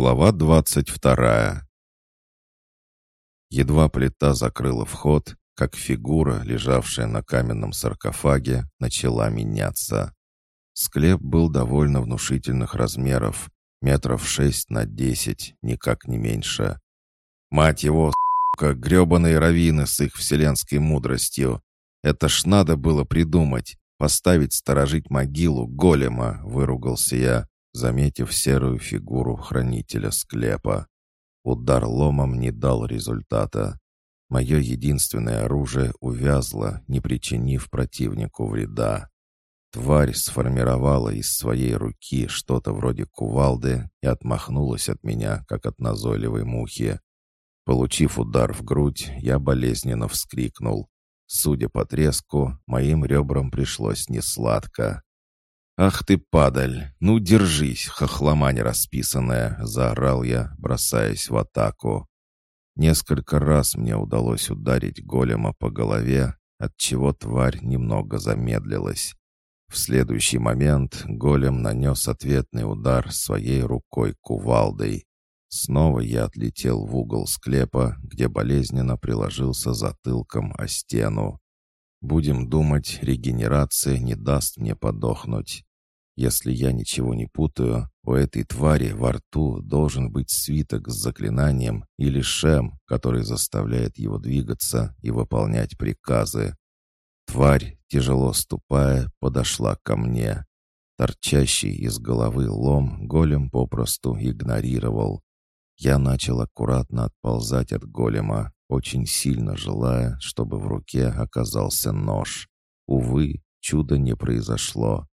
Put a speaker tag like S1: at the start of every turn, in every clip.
S1: Глава двадцать вторая. Едва плита закрыла вход, как фигура, лежавшая на каменном саркофаге, начала меняться. Склеп был довольно внушительных размеров, метров шесть на десять, никак не меньше. Мать его, сука, гребаные раввины с их вселенской мудростью. Это ж надо было придумать, поставить сторожить могилу голема, выругался я, заметив серую фигуру хранителя склепа. Удар ломом не дал результата. Мое единственное оружие увязло, не причинив противнику вреда. Тварь сформировала из своей руки что-то вроде кувалды и отмахнулась от меня, как от назойливой мухи. Получив удар в грудь, я болезненно вскрикнул. Судя по треску, моим ребрам пришлось несладко. «Ах ты, падаль! Ну, держись, хохлома расписанная!» — заорал я, бросаясь в атаку. Несколько раз мне удалось ударить голема по голове, отчего тварь немного замедлилась. В следующий момент голем нанес ответный удар своей рукой кувалдой. Снова я отлетел в угол склепа, где болезненно приложился затылком о стену. Будем думать, регенерация не даст мне подохнуть. Если я ничего не путаю, у этой твари во рту должен быть свиток с заклинанием или шем, который заставляет его двигаться и выполнять приказы. Тварь, тяжело ступая, подошла ко мне. Торчащий из головы лом голем попросту игнорировал. Я начал аккуратно отползать от голема, очень сильно желая, чтобы в руке оказался нож. Увы, чуда не произошло.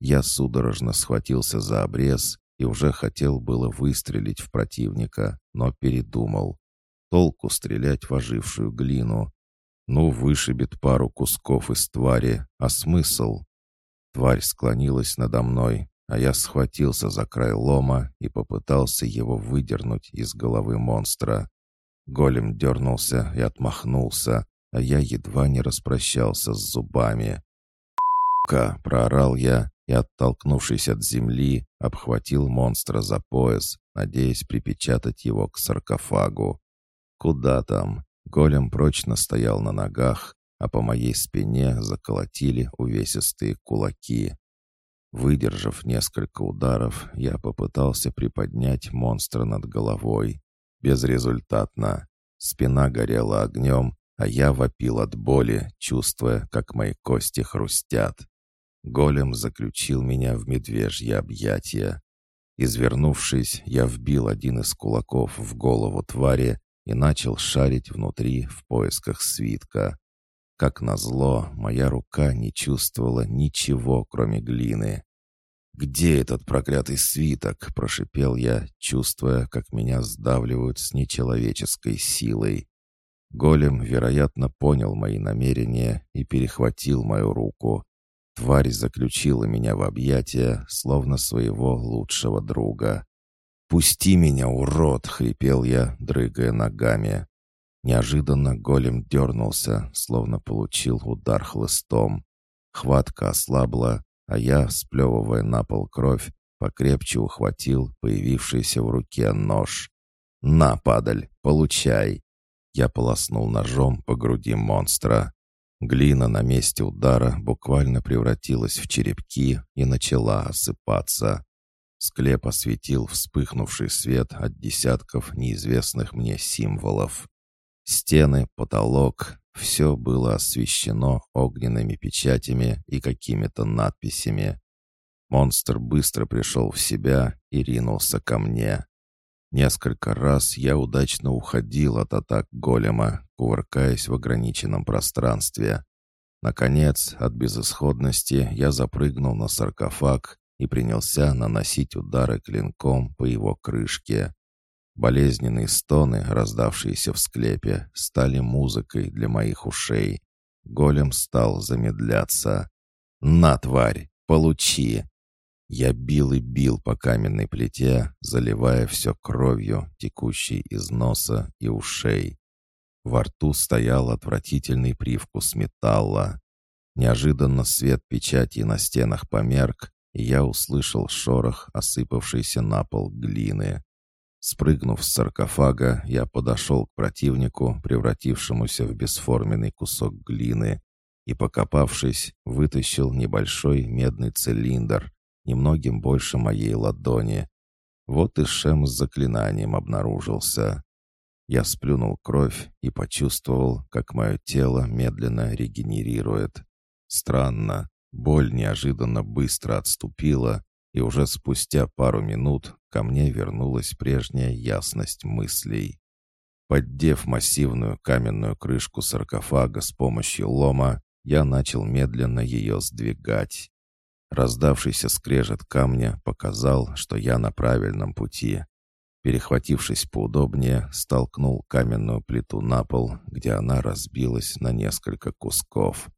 S1: Я судорожно схватился за обрез и уже хотел было выстрелить в противника, но передумал. Толку стрелять в ожившую глину. Ну, вышибет пару кусков из твари, а смысл? Тварь склонилась надо мной, а я схватился за край лома и попытался его выдернуть из головы монстра. Голем дернулся и отмахнулся, а я едва не распрощался с зубами. «Ка!» — проорал я и, оттолкнувшись от земли, обхватил монстра за пояс, надеясь припечатать его к саркофагу. Куда там? Голем прочно стоял на ногах, а по моей спине заколотили увесистые кулаки. Выдержав несколько ударов, я попытался приподнять монстра над головой. Безрезультатно. Спина горела огнем, а я вопил от боли, чувствуя, как мои кости хрустят. Голем заключил меня в медвежье объятия. Извернувшись, я вбил один из кулаков в голову твари и начал шарить внутри в поисках свитка. Как назло, моя рука не чувствовала ничего, кроме глины. «Где этот проклятый свиток?» — прошипел я, чувствуя, как меня сдавливают с нечеловеческой силой. Голем, вероятно, понял мои намерения и перехватил мою руку. Тварь заключила меня в объятия, словно своего лучшего друга. «Пусти меня, урод!» — хрипел я, дрыгая ногами. Неожиданно голем дернулся, словно получил удар хлыстом. Хватка ослабла, а я, сплевывая на пол кровь, покрепче ухватил появившийся в руке нож. «На, падаль, получай!» Я полоснул ножом по груди монстра. Глина на месте удара буквально превратилась в черепки и начала осыпаться. Склеп осветил вспыхнувший свет от десятков неизвестных мне символов. Стены, потолок — все было освещено огненными печатями и какими-то надписями. Монстр быстро пришел в себя и ринулся ко мне. Несколько раз я удачно уходил от атак голема, кувыркаясь в ограниченном пространстве. Наконец, от безысходности я запрыгнул на саркофаг и принялся наносить удары клинком по его крышке. Болезненные стоны, раздавшиеся в склепе, стали музыкой для моих ушей. Голем стал замедляться. «На, тварь! Получи!» Я бил и бил по каменной плите, заливая все кровью, текущей из носа и ушей. Во рту стоял отвратительный привкус металла. Неожиданно свет печати на стенах померк, и я услышал шорох осыпавшейся на пол глины. Спрыгнув с саркофага, я подошел к противнику, превратившемуся в бесформенный кусок глины, и, покопавшись, вытащил небольшой медный цилиндр, немногим больше моей ладони. Вот и шем с заклинанием обнаружился. Я сплюнул кровь и почувствовал, как мое тело медленно регенерирует. Странно, боль неожиданно быстро отступила, и уже спустя пару минут ко мне вернулась прежняя ясность мыслей. Поддев массивную каменную крышку саркофага с помощью лома, я начал медленно ее сдвигать. Раздавшийся скрежет камня показал, что я на правильном пути. Перехватившись поудобнее, столкнул каменную плиту на пол, где она разбилась на несколько кусков.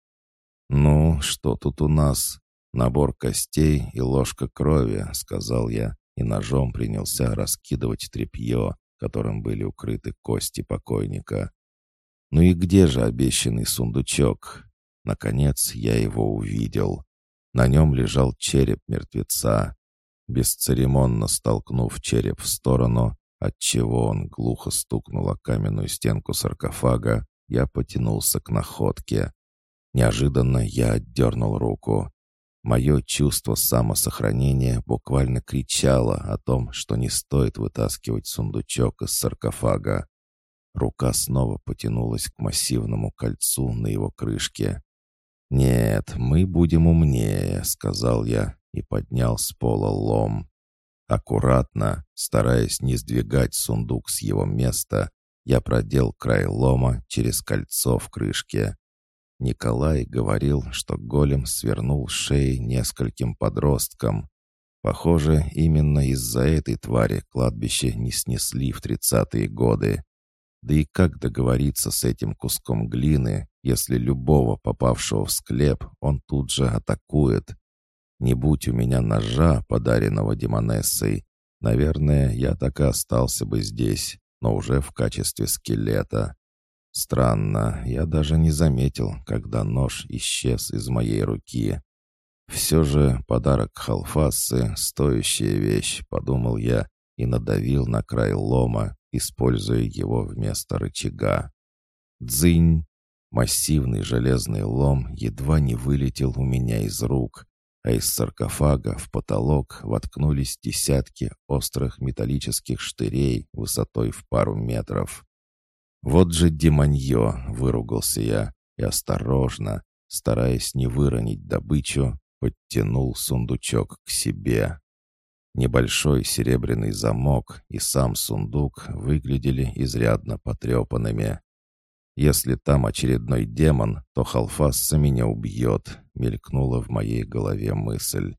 S1: «Ну, что тут у нас?» «Набор костей и ложка крови», — сказал я, и ножом принялся раскидывать тряпье, которым были укрыты кости покойника. «Ну и где же обещанный сундучок?» Наконец я его увидел. На нем лежал череп мертвеца. Бесцеремонно столкнув череп в сторону, отчего он глухо стукнул о каменную стенку саркофага, я потянулся к находке. Неожиданно я отдернул руку. Мое чувство самосохранения буквально кричало о том, что не стоит вытаскивать сундучок из саркофага. Рука снова потянулась к массивному кольцу на его крышке. «Нет, мы будем умнее», — сказал я и поднял с пола лом. Аккуратно, стараясь не сдвигать сундук с его места, я продел край лома через кольцо в крышке. Николай говорил, что голем свернул шеи нескольким подросткам. Похоже, именно из-за этой твари кладбище не снесли в тридцатые годы. Да и как договориться с этим куском глины, если любого попавшего в склеп он тут же атакует? Не будь у меня ножа, подаренного Демонессой, наверное, я так и остался бы здесь, но уже в качестве скелета. Странно, я даже не заметил, когда нож исчез из моей руки. Все же подарок Халфасы — стоящая вещь, подумал я и надавил на край лома, используя его вместо рычага. Дзынь! Массивный железный лом едва не вылетел у меня из рук, а из саркофага в потолок воткнулись десятки острых металлических штырей высотой в пару метров. «Вот же демонье!» — выругался я и осторожно, стараясь не выронить добычу, подтянул сундучок к себе. Небольшой серебряный замок и сам сундук выглядели изрядно потрепанными. «Если там очередной демон, то Халфасса меня убьет», — мелькнула в моей голове мысль.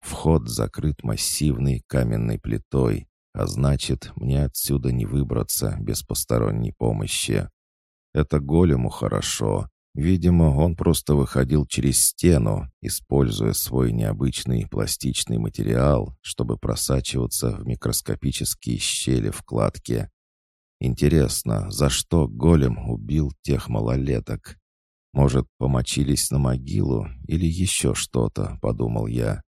S1: Вход закрыт массивной каменной плитой, а значит, мне отсюда не выбраться без посторонней помощи. Это голему хорошо. Видимо, он просто выходил через стену, используя свой необычный пластичный материал, чтобы просачиваться в микроскопические щели в кладке. Интересно, за что голем убил тех малолеток? Может, помочились на могилу или еще что-то, подумал я.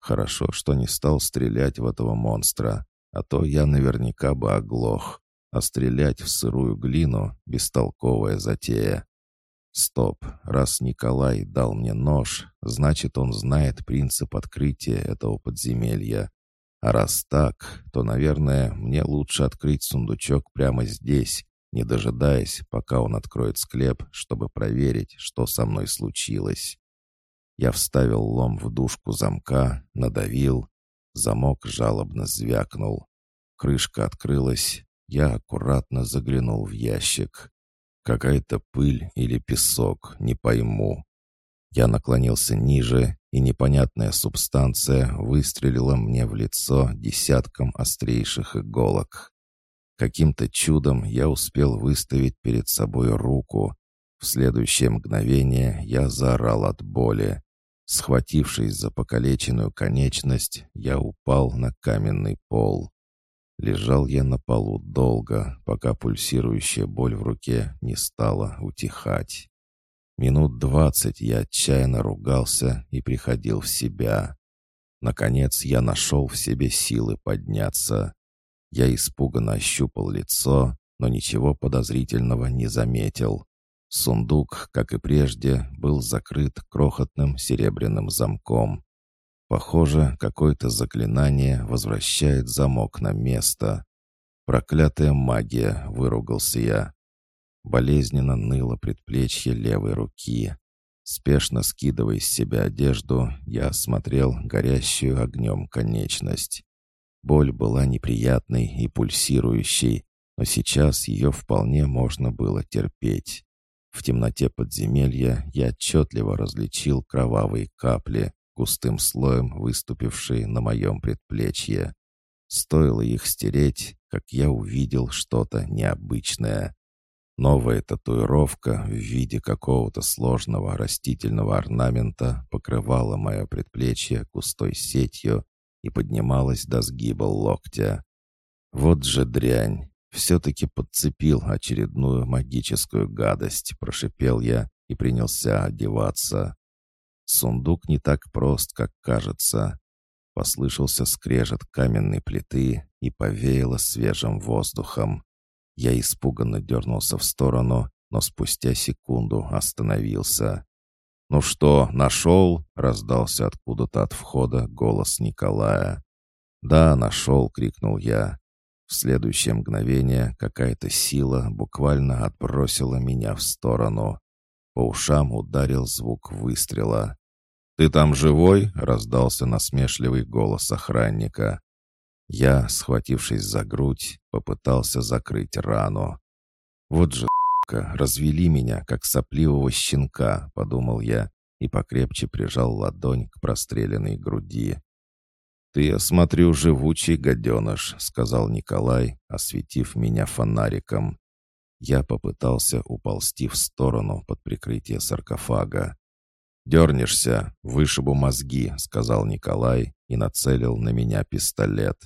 S1: Хорошо, что не стал стрелять в этого монстра а то я наверняка бы оглох, а стрелять в сырую глину — бестолковая затея. Стоп, раз Николай дал мне нож, значит, он знает принцип открытия этого подземелья. А раз так, то, наверное, мне лучше открыть сундучок прямо здесь, не дожидаясь, пока он откроет склеп, чтобы проверить, что со мной случилось. Я вставил лом в дужку замка, надавил, Замок жалобно звякнул. Крышка открылась. Я аккуратно заглянул в ящик. Какая-то пыль или песок, не пойму. Я наклонился ниже, и непонятная субстанция выстрелила мне в лицо десятком острейших иголок. Каким-то чудом я успел выставить перед собой руку. В следующее мгновение я заорал от боли. Схватившись за покалеченную конечность, я упал на каменный пол. Лежал я на полу долго, пока пульсирующая боль в руке не стала утихать. Минут двадцать я отчаянно ругался и приходил в себя. Наконец я нашел в себе силы подняться. Я испуганно ощупал лицо, но ничего подозрительного не заметил. Сундук, как и прежде, был закрыт крохотным серебряным замком. Похоже, какое-то заклинание возвращает замок на место. «Проклятая магия!» — выругался я. Болезненно ныло предплечье левой руки. Спешно скидывая с себя одежду, я осмотрел горящую огнем конечность. Боль была неприятной и пульсирующей, но сейчас ее вполне можно было терпеть. В темноте подземелья я отчетливо различил кровавые капли, густым слоем выступившие на моем предплечье. Стоило их стереть, как я увидел что-то необычное. Новая татуировка в виде какого-то сложного растительного орнамента покрывала мое предплечье густой сетью и поднималась до сгиба локтя. Вот же дрянь! Все-таки подцепил очередную магическую гадость, прошипел я и принялся одеваться. Сундук не так прост, как кажется. Послышался скрежет каменной плиты и повеяло свежим воздухом. Я испуганно дернулся в сторону, но спустя секунду остановился. «Ну что, нашел?» — раздался откуда-то от входа голос Николая. «Да, нашел!» — крикнул я. В следующее мгновение какая-то сила буквально отбросила меня в сторону. По ушам ударил звук выстрела. «Ты там живой?» — раздался насмешливый голос охранника. Я, схватившись за грудь, попытался закрыть рану. «Вот же, развели меня, как сопливого щенка», — подумал я и покрепче прижал ладонь к простреленной груди. «Ты, я смотрю, живучий гаденыш», — сказал Николай, осветив меня фонариком. Я попытался уползти в сторону под прикрытие саркофага. «Дернешься, вышибу мозги», — сказал Николай и нацелил на меня пистолет.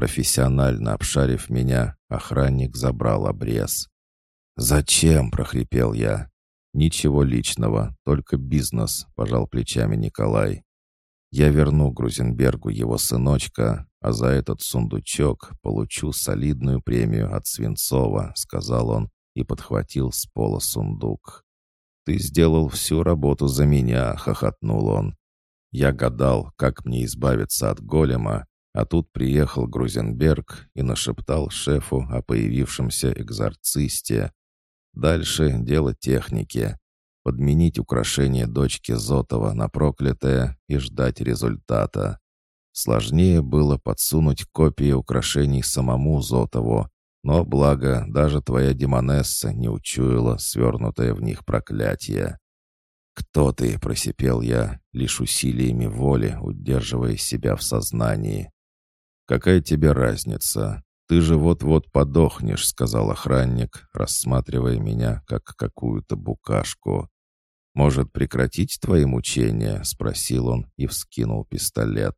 S1: Профессионально обшарив меня, охранник забрал обрез. «Зачем?» — прохрипел я. «Ничего личного, только бизнес», — пожал плечами Николай. «Я верну Грузенбергу его сыночка, а за этот сундучок получу солидную премию от Свинцова», — сказал он и подхватил с пола сундук. «Ты сделал всю работу за меня», — хохотнул он. «Я гадал, как мне избавиться от голема, а тут приехал Грузенберг и нашептал шефу о появившемся экзорцисте. Дальше дело техники. Подменить украшение дочки Зотова на проклятое и ждать результата. Сложнее было подсунуть копии украшений самому Зотову, но, благо, даже твоя демонесса не учуяла свернутое в них проклятие. «Кто ты?» — просипел я, лишь усилиями воли, удерживая себя в сознании. «Какая тебе разница? Ты же вот-вот подохнешь», — сказал охранник, рассматривая меня как какую-то букашку. «Может, прекратить твои мучения?» — спросил он и вскинул пистолет.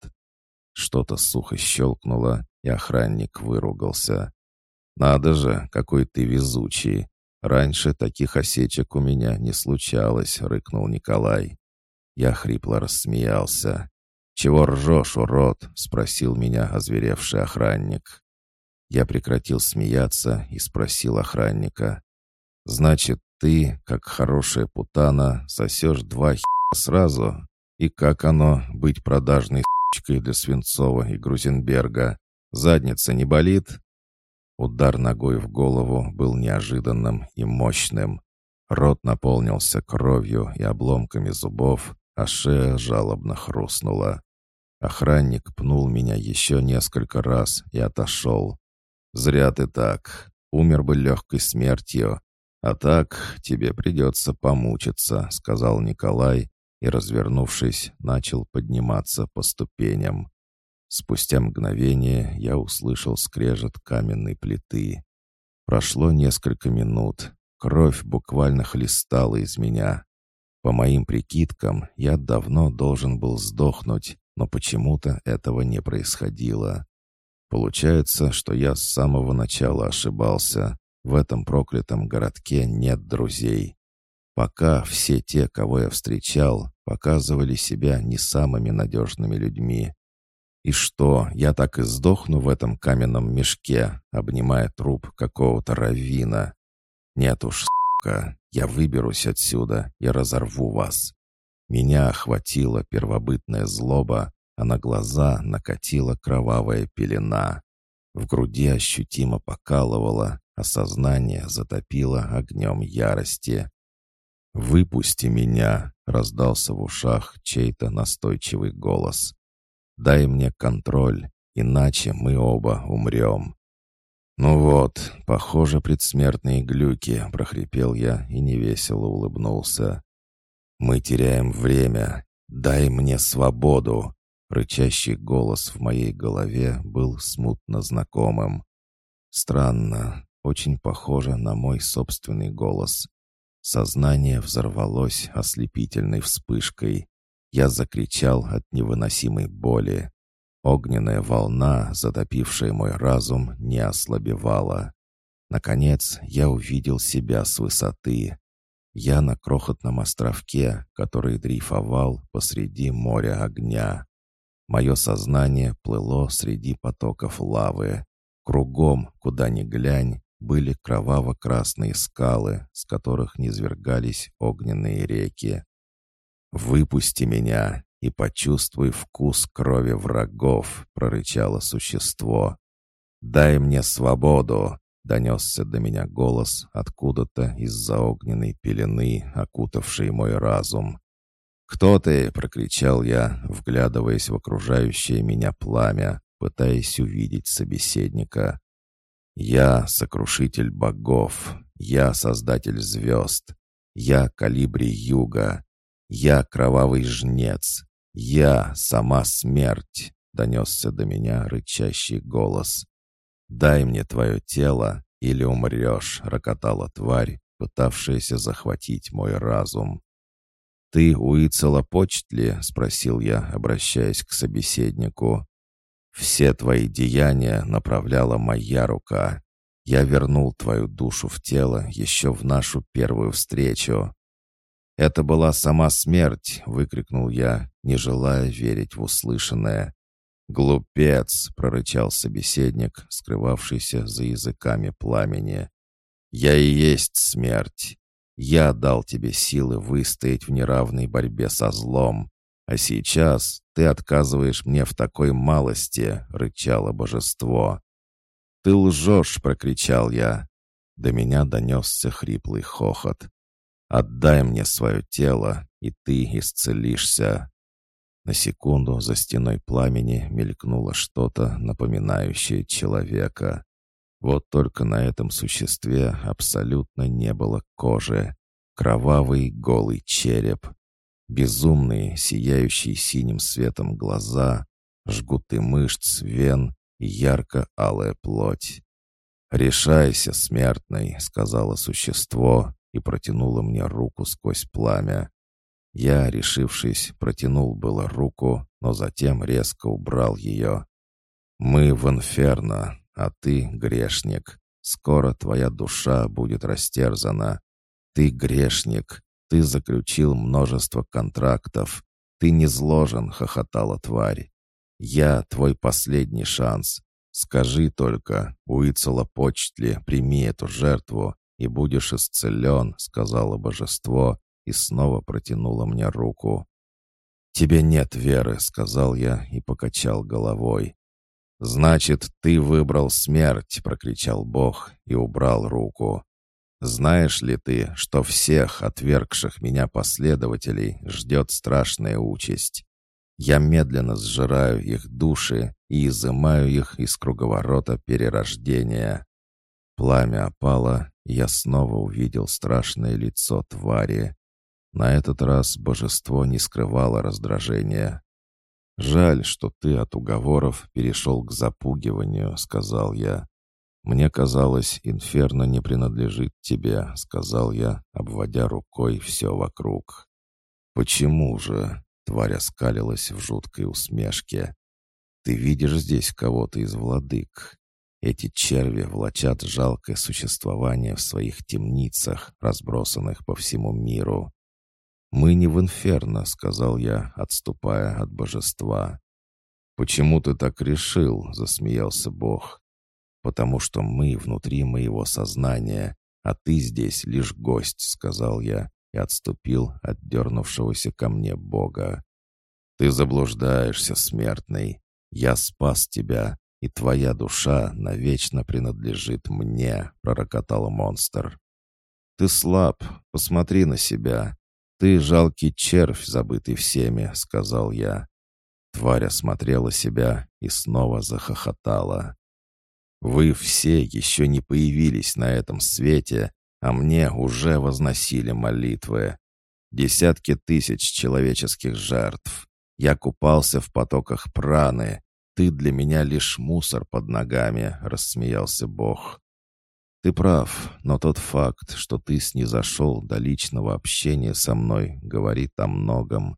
S1: Что-то сухо щелкнуло, и охранник выругался. «Надо же, какой ты везучий! Раньше таких осечек у меня не случалось», — рыкнул Николай. Я хрипло рассмеялся. «Чего ржешь, урод?» — спросил меня озверевший охранник. Я прекратил смеяться и спросил охранника. «Значит, ты, как хорошая путана, сосешь два хи сразу? И как оно, быть продажной с***чкой для Свинцова и Грузенберга? Задница не болит?» Удар ногой в голову был неожиданным и мощным. Рот наполнился кровью и обломками зубов, а шея жалобно хрустнула. Охранник пнул меня еще несколько раз и отошел. «Зря ты так. Умер бы легкой смертью. А так тебе придется помучиться», — сказал Николай и, развернувшись, начал подниматься по ступеням. Спустя мгновение я услышал скрежет каменной плиты. Прошло несколько минут. Кровь буквально хлестала из меня. По моим прикидкам, я давно должен был сдохнуть, но почему-то этого не происходило. Получается, что я с самого начала ошибался. В этом проклятом городке нет друзей. Пока все те, кого я встречал, показывали себя не самыми надежными людьми. И что, я так и сдохну в этом каменном мешке, обнимая труп какого-то раввина? Нет уж, сука, я выберусь отсюда и разорву вас. Меня охватила первобытная злоба, а на глаза накатила кровавая пелена. В груди ощутимо покалывало, а сознание затопило огнем ярости. «Выпусти меня!» — раздался в ушах чей-то настойчивый голос. «Дай мне контроль, иначе мы оба умрем». «Ну вот, похоже, предсмертные глюки», — прохрипел я и невесело улыбнулся. «Мы теряем время. Дай мне свободу!» Рычащий голос в моей голове был смутно знакомым. Странно, очень похоже на мой собственный голос. Сознание взорвалось ослепительной вспышкой. Я закричал от невыносимой боли. Огненная волна, затопившая мой разум, не ослабевала. Наконец, я увидел себя с высоты. Я на крохотном островке, который дрейфовал посреди моря огня. Мое сознание плыло среди потоков лавы. Кругом, куда ни глянь, были кроваво-красные скалы, с которых низвергались огненные реки. «Выпусти меня и почувствуй вкус крови врагов», — прорычало существо. «Дай мне свободу!» — донесся до меня голос откуда-то из-за огненной пелены, окутавшей мой разум. «Кто ты?» — прокричал я, вглядываясь в окружающее меня пламя, пытаясь увидеть собеседника. «Я — сокрушитель богов, я — создатель звезд, я — калибри юга, я — кровавый жнец, я — сама смерть», — донесся до меня рычащий голос. «Дай мне твое тело, или умрешь», — рокотала тварь, пытавшаяся захватить мой разум. «Ты Уицела Почтли?» — спросил я, обращаясь к собеседнику. Все твои деяния направляла моя рука. Я вернул твою душу в тело еще в нашу первую встречу. «Это была сама смерть!» — выкрикнул я, не желая верить в услышанное. «Глупец!» — прорычал собеседник, скрывавшийся за языками пламени. «Я и есть смерть. Я дал тебе силы выстоять в неравной борьбе со злом. А сейчас ты отказываешь мне в такой малости», — рычало божество. «Ты лжешь!» — прокричал я. До меня донесся хриплый хохот. «Отдай мне свое тело, и ты исцелишься!» На секунду за стеной пламени мелькнуло что-то, напоминающее человека. Вот только на этом существе абсолютно не было кожи. Кровавый голый череп, Безумные, сияющие синим светом глаза, жгуты мышц, вен и ярко-алая плоть. «Решайся, смертный», — сказала существо и протянуло мне руку сквозь пламя. Я, решившись, протянул было руку, но затем резко убрал ее. «Мы в инферно, а ты грешник. Скоро твоя душа будет растерзана. Ты грешник, ты заключил множество контрактов. Ты не зложен, хохотала тварь. Я твой последний шанс. Скажи только, Уицела Почтли, прими эту жертву, и будешь исцелен, сказала божество, и снова протянула мне руку. «Тебе нет веры», — сказал я и покачал головой. «Значит, ты выбрал смерть», — прокричал Бог и убрал руку. Знаешь ли ты, что всех отвергших меня последователей ждет страшная участь? Я медленно сжираю их души и изымаю их из круговорота перерождения. Пламя опало, и я снова увидел страшное лицо твари. На этот раз божество не скрывало раздражения. «Жаль, что ты от уговоров перешел к запугиванию», — сказал я. «Мне казалось, инферно не принадлежит тебе», — сказал я, обводя рукой все вокруг. «Почему же?» — тварь оскалилась в жуткой усмешке. «Ты видишь здесь кого-то из владык. Эти черви влачат жалкое существование в своих темницах, разбросанных по всему миру. «Мы не в инферно», — сказал я, отступая от божества. «Почему ты так решил?» — засмеялся Бог. «Потому что мы внутри моего сознания, а ты здесь лишь гость», — сказал я и отступил от дернувшегося ко мне Бога. «Ты заблуждаешься, смертный. Я спас тебя, и твоя душа навечно принадлежит мне», — пророкотал монстр. «Ты слаб, посмотри на себя. Ты жалкий червь, забытый всеми», — сказал я. Тварь осмотрела себя и снова захохотала. «Вы все еще не появились на этом свете, а мне уже возносили молитвы. Десятки тысяч человеческих жертв. Я купался в потоках праны. Ты для меня лишь мусор под ногами», — рассмеялся Бог. «Ты прав, но тот факт, что ты снизошел до личного общения со мной, говорит о многом.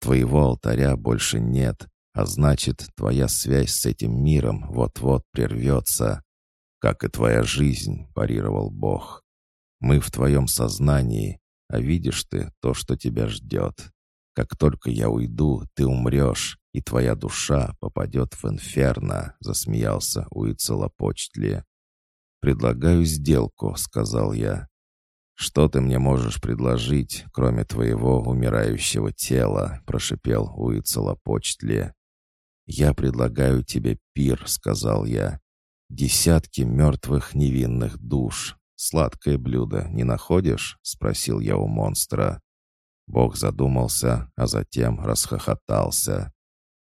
S1: Твоего алтаря больше нет, а значит, твоя связь с этим миром вот-вот прервется. Как и твоя жизнь, парировал Бог. Мы в твоем сознании, а видишь ты то, что тебя ждет. Как только я уйду, ты умрешь, и твоя душа попадет в инферно», — засмеялся Уицелопочтли. «Предлагаю сделку», — сказал я. «Что ты мне можешь предложить, кроме твоего умирающего тела?» — прошипел Уицелопочтли. «Я предлагаю тебе пир», — сказал я. «Десятки мертвых невинных душ. Сладкое блюдо не находишь?» — спросил я у монстра. Бог задумался, а затем расхохотался.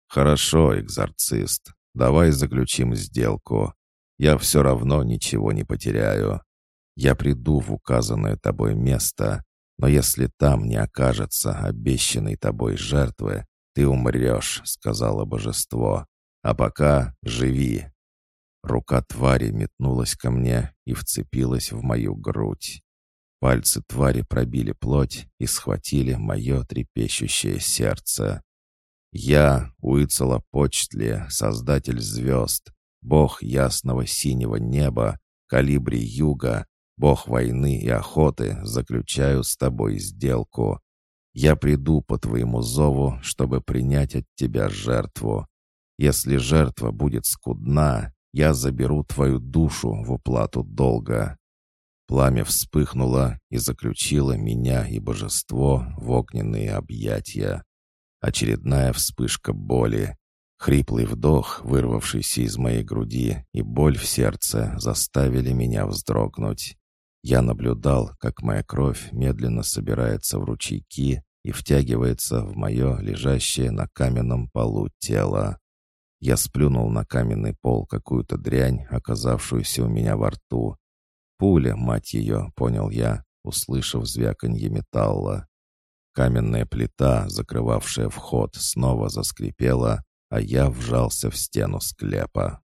S1: «Хорошо, экзорцист, давай заключим сделку. Я все равно ничего не потеряю. Я приду в указанное тобой место, но если там не окажется обещанной тобой жертвы, ты умрешь», — сказала божество. «А пока живи». Рука твари метнулась ко мне и вцепилась в мою грудь. Пальцы твари пробили плоть и схватили мое трепещущее сердце. Я, Уицелопочтли, создатель звезд, бог ясного синего неба, калибри юга, Бог войны и охоты, заключаю с тобой сделку. Я приду по твоему зову, чтобы принять от тебя жертву. Если жертва будет скудна, я заберу твою душу в уплату долга». Пламя вспыхнуло и заключило меня и божество в огненные объятия. Очередная вспышка боли. Хриплый вдох, вырвавшийся из моей груди, и боль в сердце заставили меня вздрогнуть. Я наблюдал, как моя кровь медленно собирается в ручейки и втягивается в мое лежащее на каменном полу тело. Я сплюнул на каменный пол какую-то дрянь, оказавшуюся у меня во рту. Пуля, мать ее, понял я, услышав звяканье металла. Каменная плита, закрывавшая вход, снова заскрипела, а я вжался в стену склепа.